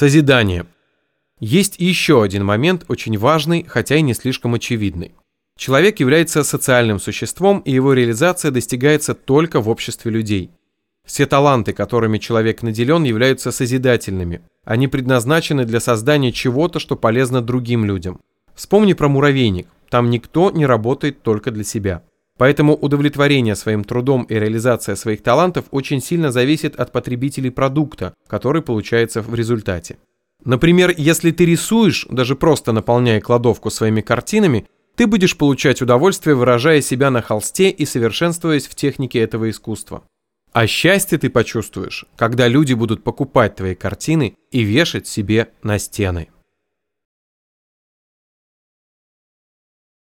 Созидание. Есть еще один момент, очень важный, хотя и не слишком очевидный. Человек является социальным существом, и его реализация достигается только в обществе людей. Все таланты, которыми человек наделен, являются созидательными. Они предназначены для создания чего-то, что полезно другим людям. Вспомни про муравейник. Там никто не работает только для себя. Поэтому удовлетворение своим трудом и реализация своих талантов очень сильно зависит от потребителей продукта, который получается в результате. Например, если ты рисуешь, даже просто наполняя кладовку своими картинами, ты будешь получать удовольствие, выражая себя на холсте и совершенствуясь в технике этого искусства. А счастье ты почувствуешь, когда люди будут покупать твои картины и вешать себе на стены.